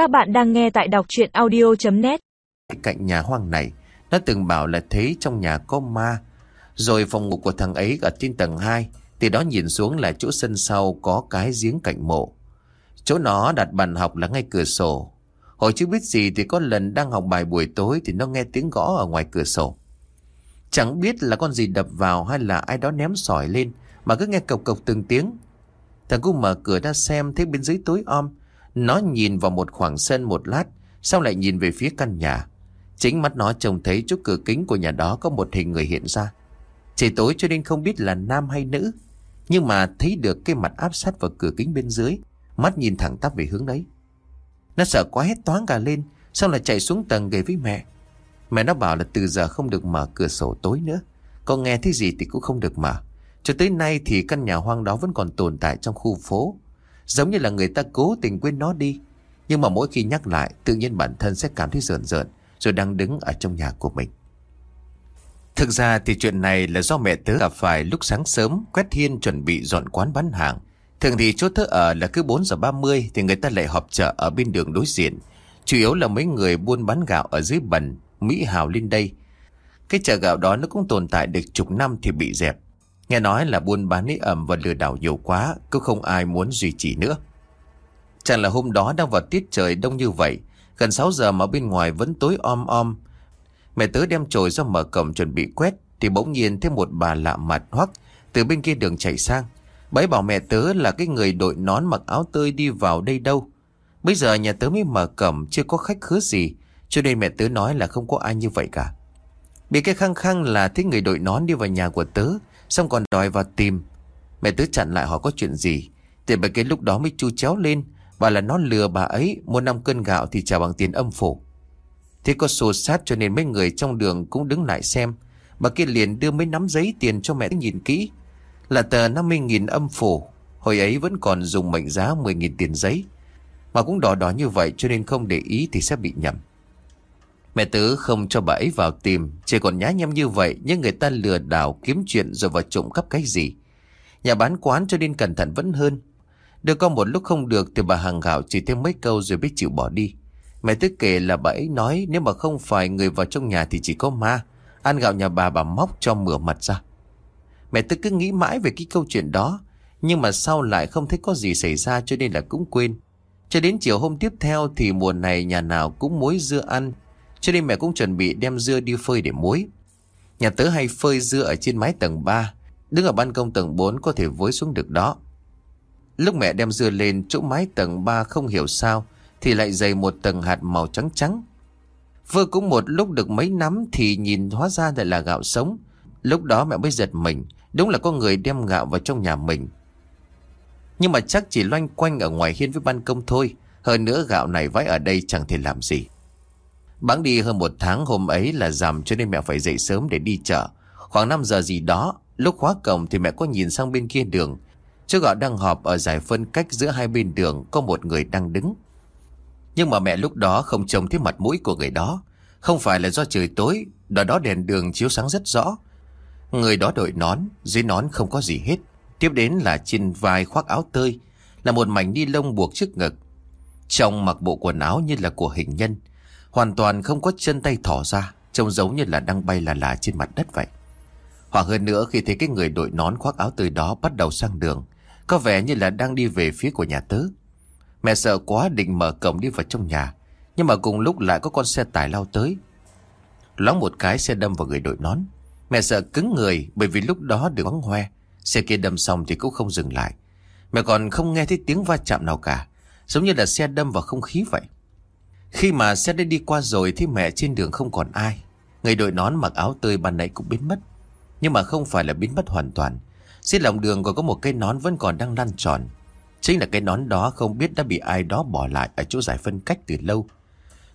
Các bạn đang nghe tại đọc chuyện audio.net Cạnh nhà hoang này, nó từng bảo là thấy trong nhà có ma. Rồi phòng ngủ của thằng ấy ở trên tầng 2, thì đó nhìn xuống là chỗ sân sau có cái giếng cạnh mộ. Chỗ nó đặt bàn học là ngay cửa sổ. Hồi chưa biết gì thì có lần đang học bài buổi tối thì nó nghe tiếng gõ ở ngoài cửa sổ. Chẳng biết là con gì đập vào hay là ai đó ném sỏi lên mà cứ nghe cộc cộc từng tiếng. Thằng cu mở cửa ra xem thấy bên dưới tối om. Nó nhìn vào một khoảng sân một lát, sau lại nhìn về phía căn nhà. Chính mắt nó trông thấy trước cửa kính của nhà đó có một hình người hiện ra. Trời tối cho nên không biết là nam hay nữ. Nhưng mà thấy được cái mặt áp sát vào cửa kính bên dưới. Mắt nhìn thẳng tắp về hướng đấy. Nó sợ quá hết toán cả lên. Sau là chạy xuống tầng kể với mẹ. Mẹ nó bảo là từ giờ không được mở cửa sổ tối nữa. còn nghe thấy gì thì cũng không được mở. Cho tới nay thì căn nhà hoang đó vẫn còn tồn tại trong khu phố. Giống như là người ta cố tình quên nó đi. Nhưng mà mỗi khi nhắc lại, tự nhiên bản thân sẽ cảm thấy rợn rợn, rồi đang đứng ở trong nhà của mình. Thực ra thì chuyện này là do mẹ tớ gặp phải lúc sáng sớm, quét hiên chuẩn bị dọn quán bán hàng. Thường thì chỗ tớ ở là cứ 4 giờ 30 thì người ta lại họp chợ ở bên đường đối diện. Chủ yếu là mấy người buôn bán gạo ở dưới bần, Mỹ Hào lên đây. Cái chợ gạo đó nó cũng tồn tại được chục năm thì bị dẹp. Nghe nói là buôn bán lý ẩm và lừa đảo nhiều quá, cứ không ai muốn duy trì nữa. Chẳng là hôm đó đang vào tiết trời đông như vậy, gần 6 giờ mà bên ngoài vẫn tối om om. Mẹ tớ đem chổi ra mở cổng chuẩn bị quét, thì bỗng nhiên thấy một bà lạ mặt hoắc từ bên kia đường chạy sang. Bấy bảo mẹ tớ là cái người đội nón mặc áo tơi đi vào đây đâu. Bây giờ nhà tớ mới mở cổng chưa có khách khứa gì, cho nên mẹ tớ nói là không có ai như vậy cả. Bị cái khăng khăng là thấy người đội nón đi vào nhà của tớ, Xong còn đòi vào tìm. Mẹ tớ chặn lại hỏi có chuyện gì. Thì bởi cái lúc đó mới chu chéo lên. Bà là nó lừa bà ấy, Mua 5 cân gạo thì trả bằng tiền âm phủ. Thế có xô sát cho nên mấy người trong đường cũng đứng lại xem. Bà kia liền đưa mấy nắm giấy tiền cho mẹ nhìn kỹ. Là tờ 50.000 âm phủ. Hồi ấy vẫn còn dùng mệnh giá 10.000 tiền giấy. Mà cũng đỏ đỏ như vậy cho nên không để ý thì sẽ bị nhầm. Mẹ tứ không cho bà ấy vào tìm. Chỉ còn nhá nhem như vậy, Nhưng người ta lừa đảo kiếm chuyện rồi vào trộm cắp cái gì? Nhà bán quán cho nên cẩn thận vẫn hơn. Được con một lúc không được Thì bà hàng gạo chỉ thêm mấy câu rồi biết chịu bỏ đi. Mẹ tứ kể là bà ấy nói Nếu mà không phải người vào trong nhà thì chỉ có ma. Ăn gạo nhà bà bà móc cho mửa mặt ra. Mẹ tứ cứ nghĩ mãi về cái câu chuyện đó, Nhưng mà sau lại không thấy có gì xảy ra cho nên là cũng quên. Cho đến chiều hôm tiếp theo thì mùa này nhà nào cũng muối dưa ăn cho nên mẹ cũng chuẩn bị đem dưa đi phơi để muối. Nhà tớ hay phơi dưa ở trên mái tầng 3 Đứng ở ban công tầng 4 có thể với xuống được đó. Lúc mẹ đem dưa lên chỗ mái tầng 3 không hiểu sao, Thì lại dày một tầng hạt màu trắng trắng. Vừa cũng một lúc được mấy nắm thì nhìn hóa ra lại là gạo sống. Lúc đó mẹ mới giật mình, Đúng là có người đem gạo vào trong nhà mình. Nhưng mà chắc chỉ loanh quanh ở ngoài hiên với ban công thôi, Hơn nữa gạo này vãi ở đây chẳng thể làm gì. Bắn đi hơn một tháng hôm ấy là giảm cho nên mẹ phải dậy sớm để đi chợ. Khoảng 5 giờ gì đó, lúc khóa cổng thì mẹ có nhìn sang bên kia đường. trước gạo đang họp ở giải phân cách giữa hai bên đường có một người đang đứng. Nhưng mà mẹ lúc đó không trông thấy mặt mũi của người đó. Không phải là do trời tối, đó đó đèn đường chiếu sáng rất rõ. Người đó đội nón, dưới nón không có gì hết. Tiếp đến là trên vai khoác áo tơi, là một mảnh ni lông buộc trước ngực. Trong mặc bộ quần áo như là của hình nhân. Hoàn toàn không có chân tay thỏ ra, Trông giống như là đang bay là là trên mặt đất vậy. Hoặc hơn nữa, khi thấy cái người đội nón khoác áo tươi đó bắt đầu sang đường, Có vẻ như là đang đi về phía của nhà tớ. Mẹ sợ quá định mở cổng đi vào trong nhà, Nhưng mà cùng lúc lại có con xe tải lao tới. Lóng một cái xe đâm vào người đội nón. Mẹ sợ cứng người bởi vì lúc đó được bắn hoe, Xe kia đâm xong thì cũng không dừng lại. Mẹ còn không nghe thấy tiếng va chạm nào cả, Giống như là xe đâm vào không khí vậy khi mà xe đã đi qua rồi thì mẹ trên đường không còn ai. Người đội nón mặc áo tươi ban nãy cũng biến mất. Nhưng mà không phải là biến mất hoàn toàn. Trên lòng đường còn có một cây nón vẫn còn đang lăn tròn. Chính là cái nón đó không biết đã bị ai đó bỏ lại ở chỗ giải phân cách từ lâu.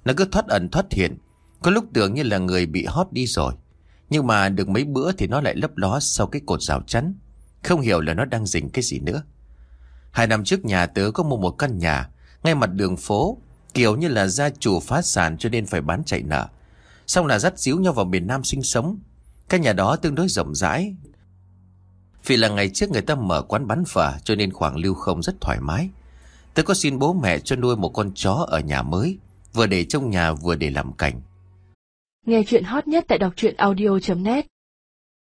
Nó cứ thoát ẩn thoát hiện. Có lúc tưởng như là người bị hót đi rồi. Nhưng mà được mấy bữa thì nó lại lấp ló sau cái cột rào chắn. Không hiểu là nó đang dình cái gì nữa. Hai năm trước nhà tớ có mua một căn nhà ngay mặt đường phố Kiểu như là gia chủ phá sản cho nên phải bán chạy nợ. Xong là dắt díu nhau vào miền Nam sinh sống. Các nhà đó tương đối rộng rãi. Vì là ngày trước người ta mở quán bán phở cho nên khoảng lưu không rất thoải mái. Tôi có xin bố mẹ cho nuôi một con chó ở nhà mới, vừa để trong nhà vừa để làm cảnh. Nghe chuyện hot nhất tại đọc truyện audio.net